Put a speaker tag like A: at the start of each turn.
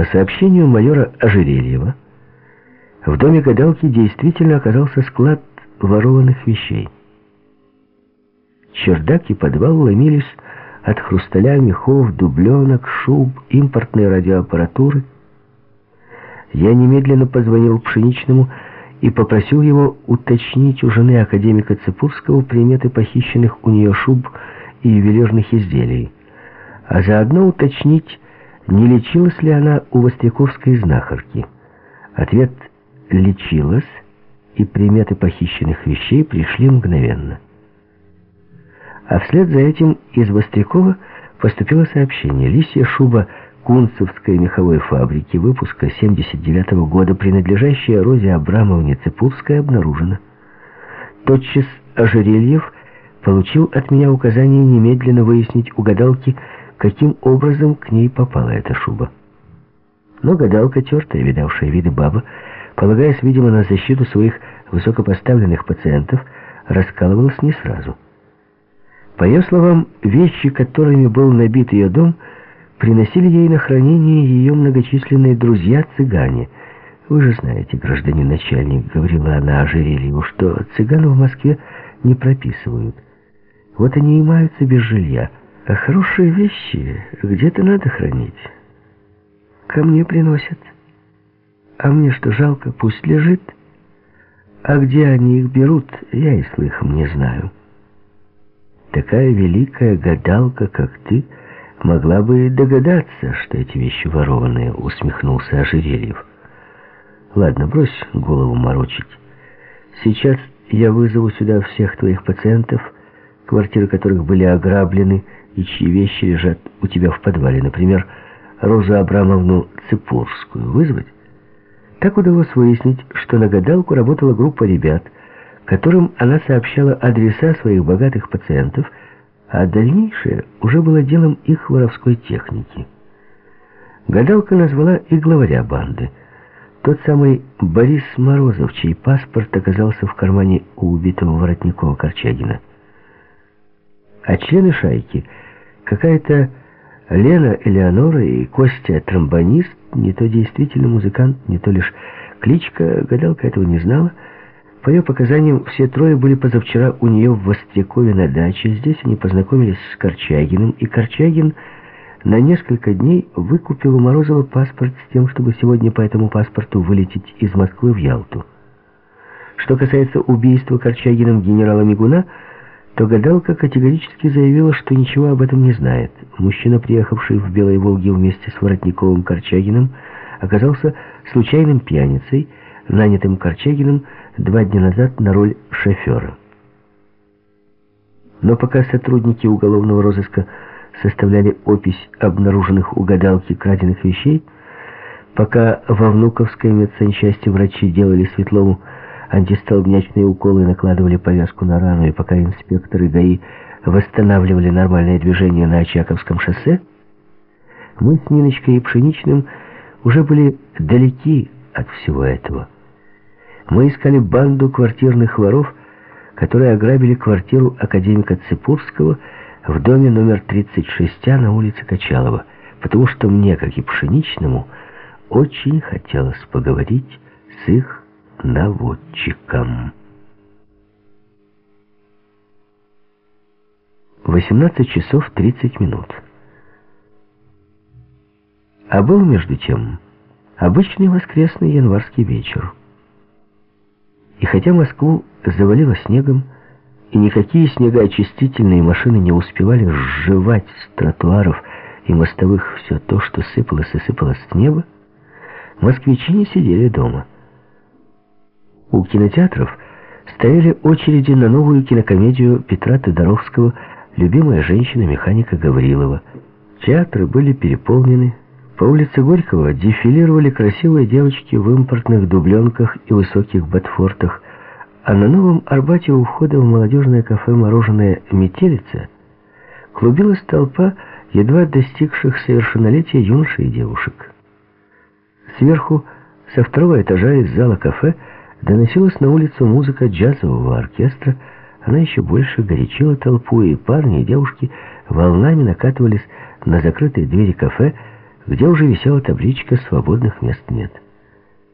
A: По сообщению майора Ожерельева, в доме гадалки действительно оказался склад ворованных вещей. Чердак и подвал ломились от хрусталя, мехов, дубленок, шуб, импортной радиоаппаратуры. Я немедленно позвонил Пшеничному и попросил его уточнить у жены академика Цепурского приметы похищенных у нее шуб и ювелирных изделий, а заодно уточнить, не лечилась ли она у Востряковской знахарки. Ответ «лечилась», и приметы похищенных вещей пришли мгновенно. А вслед за этим из Вострякова поступило сообщение. Лисья шуба Кунцевской меховой фабрики выпуска 79 -го года, принадлежащая Розе Абрамовне Цепурской, обнаружена. Тотчас Ожерельев получил от меня указание немедленно выяснить у гадалки, каким образом к ней попала эта шуба. Но гадалка, тертая, видавшая виды баба, полагаясь, видимо, на защиту своих высокопоставленных пациентов, раскалывалась не сразу. По ее словам, вещи, которыми был набит ее дом, приносили ей на хранение ее многочисленные друзья-цыгане. «Вы же знаете, гражданин начальник», — говорила она Ожерельеву, что цыган в Москве не прописывают. Вот они и маются без жилья. А хорошие вещи где-то надо хранить. Ко мне приносят. А мне что, жалко, пусть лежит. А где они их берут, я и слыхом не знаю». Такая великая гадалка, как ты, могла бы догадаться, что эти вещи ворованные, усмехнулся Ожерельев. Ладно, брось голову морочить. Сейчас я вызову сюда всех твоих пациентов, квартиры которых были ограблены и чьи вещи лежат у тебя в подвале. Например, Розу Абрамовну Цепурскую вызвать? Так удалось выяснить, что на гадалку работала группа ребят – которым она сообщала адреса своих богатых пациентов, а дальнейшее уже было делом их воровской техники. Гадалка назвала и главаря банды. Тот самый Борис Морозов, чей паспорт оказался в кармане у убитого Воротникова Корчагина. А члены шайки, какая-то Лена Элеонора и Костя тромбонист, не то действительно музыкант, не то лишь кличка, гадалка этого не знала, по ее показаниям, все трое были позавчера у нее в Вострякове на даче. Здесь они познакомились с Корчагиным, и Корчагин на несколько дней выкупил у Морозова паспорт с тем, чтобы сегодня по этому паспорту вылететь из Москвы в Ялту. Что касается убийства Корчагиным генерала Мигуна, то гадалка категорически заявила, что ничего об этом не знает. Мужчина, приехавший в Белой Волге вместе с Воротниковым Корчагиным, оказался случайным пьяницей, нанятым Корчагиным два дня назад на роль шофера. Но пока сотрудники уголовного розыска составляли опись обнаруженных у гадалки краденных вещей, пока во Внуковской медсанчасти врачи делали Светлову антистолбнячные уколы накладывали повязку на рану, и пока инспекторы ГАИ восстанавливали нормальное движение на Очаковском шоссе, мы с Ниночкой и Пшеничным уже были далеки от всего этого. Мы искали банду квартирных воров, которые ограбили квартиру академика Цепурского в доме номер 36А на улице Качалова, потому что мне, как и Пшеничному, очень хотелось поговорить с их наводчиком. 18 часов 30 минут. А был, между тем, обычный воскресный январский вечер. И хотя Москву завалило снегом, и никакие снегоочистительные машины не успевали сживать с тротуаров и мостовых все то, что сыпалось и сыпалось с неба, москвичи не сидели дома. У кинотеатров стояли очереди на новую кинокомедию Петра Тодоровского «Любимая женщина механика Гаврилова». Театры были переполнены, по улице Горького дефилировали красивые девочки в импортных дубленках и высоких ботфортах, а на Новом Арбате у входа в молодежное кафе «Мороженое Метелица» клубилась толпа едва достигших совершеннолетия юношей и девушек. Сверху, со второго этажа из зала кафе, доносилась на улицу музыка джазового оркестра, она еще больше горячила толпу, и парни и девушки волнами накатывались на закрытые двери кафе, где уже висела табличка «Свободных мест нет».